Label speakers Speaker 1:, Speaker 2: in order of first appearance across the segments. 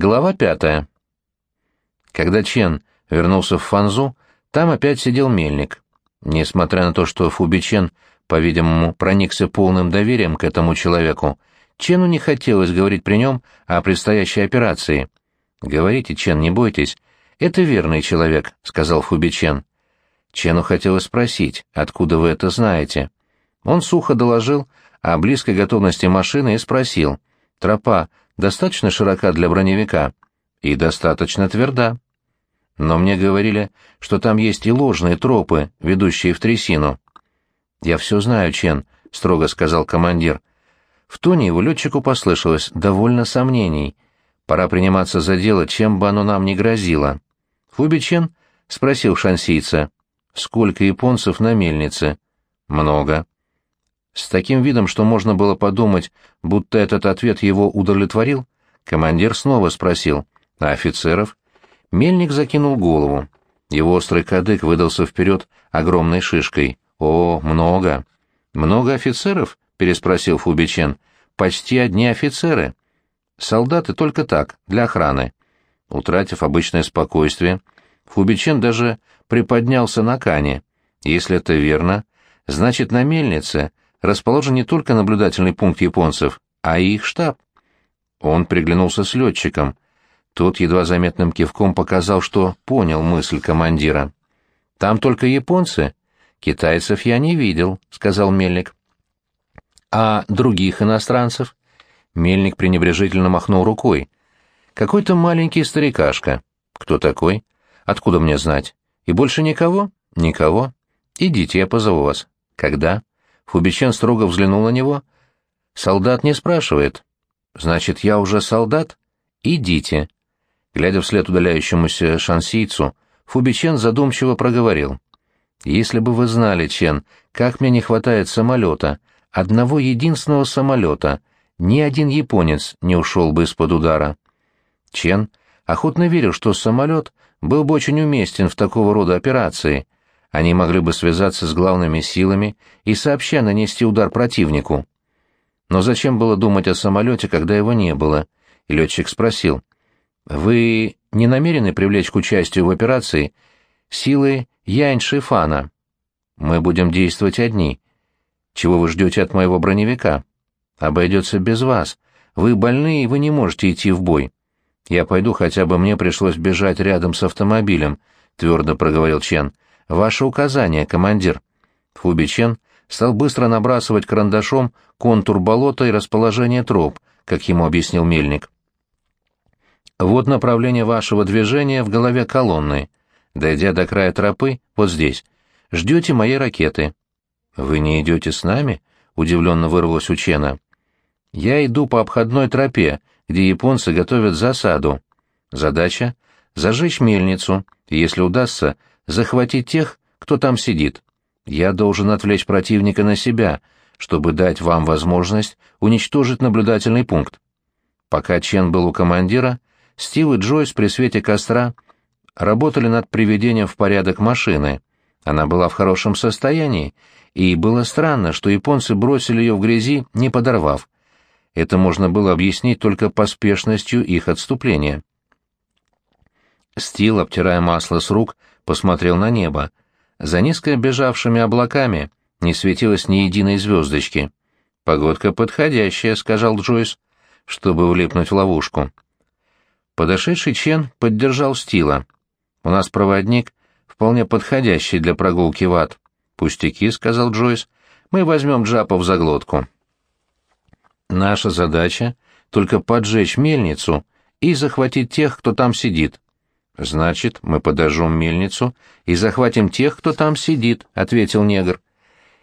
Speaker 1: Глава пятая. Когда Чен вернулся в Фанзу, там опять сидел мельник. Несмотря на то, что Фубичен, по-видимому, проникся полным доверием к этому человеку, Чену не хотелось говорить при нем о предстоящей операции. «Говорите, Чен, не бойтесь. Это верный человек», — сказал Фубичен. Чену хотелось спросить, откуда вы это знаете. Он сухо доложил о близкой готовности машины и спросил, «Тропа достаточно широка для броневика и достаточно тверда. Но мне говорили, что там есть и ложные тропы, ведущие в трясину. «Я все знаю, Чен», — строго сказал командир. В тоне его летчику послышалось довольно сомнений. Пора приниматься за дело, чем бы оно нам ни грозило. Фуби Чен спросил шансийца, «Сколько японцев на мельнице?» «Много». С таким видом, что можно было подумать, будто этот ответ его удовлетворил, командир снова спросил, «А офицеров?» Мельник закинул голову. Его острый кадык выдался вперед огромной шишкой. «О, много!» «Много офицеров?» — переспросил Фубичен. «Почти одни офицеры. Солдаты только так, для охраны». Утратив обычное спокойствие, Фубичен даже приподнялся на кане. Если это верно, значит, на мельнице расположен не только наблюдательный пункт японцев, а и их штаб. Он приглянулся с летчиком. Тот едва заметным кивком показал, что понял мысль командира. «Там только японцы. Китайцев я не видел», — сказал Мельник. «А других иностранцев?» Мельник пренебрежительно махнул рукой. «Какой-то маленький старикашка. Кто такой? Откуда мне знать? И больше никого? Никого. Идите, я позову вас. Когда?» Фубичен строго взглянул на него. «Солдат не спрашивает». «Значит, я уже солдат? Идите». Глядя вслед удаляющемуся шансийцу, Фубичен задумчиво проговорил. «Если бы вы знали, Чен, как мне не хватает самолета, одного единственного самолета, ни один японец не ушел бы из-под удара». Чен охотно верил, что самолет был бы очень уместен в такого рода операции — они могли бы связаться с главными силами и сообща нанести удар противнику. Но зачем было думать о самолете, когда его не было? И летчик спросил, «Вы не намерены привлечь к участию в операции силы Янь-Шифана? Мы будем действовать одни. Чего вы ждете от моего броневика? Обойдется без вас. Вы больны, и вы не можете идти в бой. Я пойду, хотя бы мне пришлось бежать рядом с автомобилем», — твердо проговорил Чен. «Ваше указание, командир». Фубичен стал быстро набрасывать карандашом контур болота и расположение троп, как ему объяснил Мельник. «Вот направление вашего движения в голове колонны. Дойдя до края тропы, вот здесь, ждете моей ракеты». «Вы не идете с нами?» — удивленно вырвалось у Чена. «Я иду по обходной тропе, где японцы готовят засаду. Задача — зажечь мельницу, если удастся, захватить тех, кто там сидит. Я должен отвлечь противника на себя, чтобы дать вам возможность уничтожить наблюдательный пункт. Пока Чен был у командира, Стив и Джойс при свете костра работали над приведением в порядок машины. Она была в хорошем состоянии, и было странно, что японцы бросили ее в грязи, не подорвав. Это можно было объяснить только поспешностью их отступления. Стил, обтирая масло с рук, посмотрел на небо. За низко бежавшими облаками не светилось ни единой звездочки. «Погодка подходящая», — сказал Джойс, чтобы влипнуть в ловушку. Подошедший Чен поддержал Стила. «У нас проводник, вполне подходящий для прогулки в ад». «Пустяки», — сказал Джойс, — «мы возьмем Джапа в заглотку». «Наша задача — только поджечь мельницу и захватить тех, кто там сидит. «Значит, мы подожжем мельницу и захватим тех, кто там сидит», — ответил негр.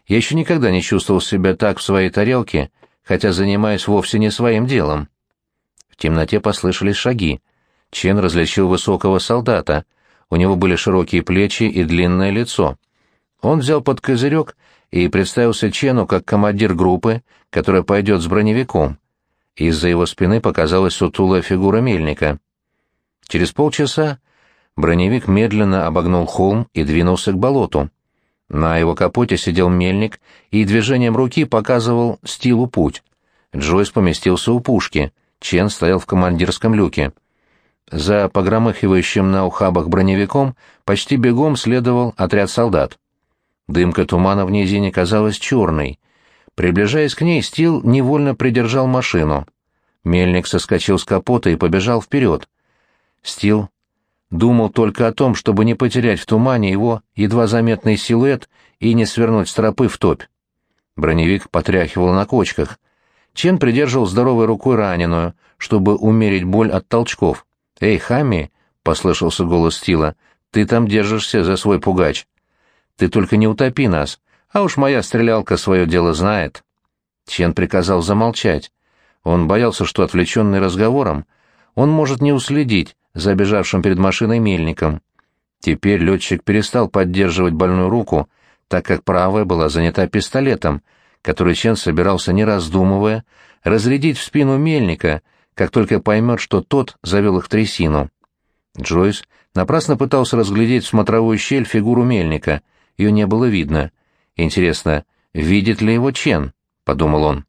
Speaker 1: «Я еще никогда не чувствовал себя так в своей тарелке, хотя занимаюсь вовсе не своим делом». В темноте послышались шаги. Чен различил высокого солдата. У него были широкие плечи и длинное лицо. Он взял под козырек и представился Чену как командир группы, которая пойдет с броневиком. Из-за его спины показалась сутулая фигура мельника. Через полчаса броневик медленно обогнул холм и двинулся к болоту. На его капоте сидел мельник и движением руки показывал Стилу путь. Джойс поместился у пушки, Чен стоял в командирском люке. За погромыхивающим на ухабах броневиком почти бегом следовал отряд солдат. Дымка тумана в низине казалась черной. Приближаясь к ней, Стил невольно придержал машину. Мельник соскочил с капота и побежал вперед. Стил думал только о том, чтобы не потерять в тумане его едва заметный силуэт и не свернуть с тропы в топь. Броневик потряхивал на кочках. Чен придерживал здоровой рукой раненую, чтобы умерить боль от толчков. «Эй, Хами!» — послышался голос Стила. «Ты там держишься за свой пугач. Ты только не утопи нас, а уж моя стрелялка свое дело знает». Чен приказал замолчать. Он боялся, что, отвлеченный разговором, он может не уследить за бежавшим перед машиной мельником. Теперь летчик перестал поддерживать больную руку, так как правая была занята пистолетом, который Чен собирался, не раздумывая, разрядить в спину мельника, как только поймет, что тот завел их в трясину. Джойс напрасно пытался разглядеть в смотровую щель фигуру мельника, ее не было видно. «Интересно, видит ли его Чен?» — подумал он.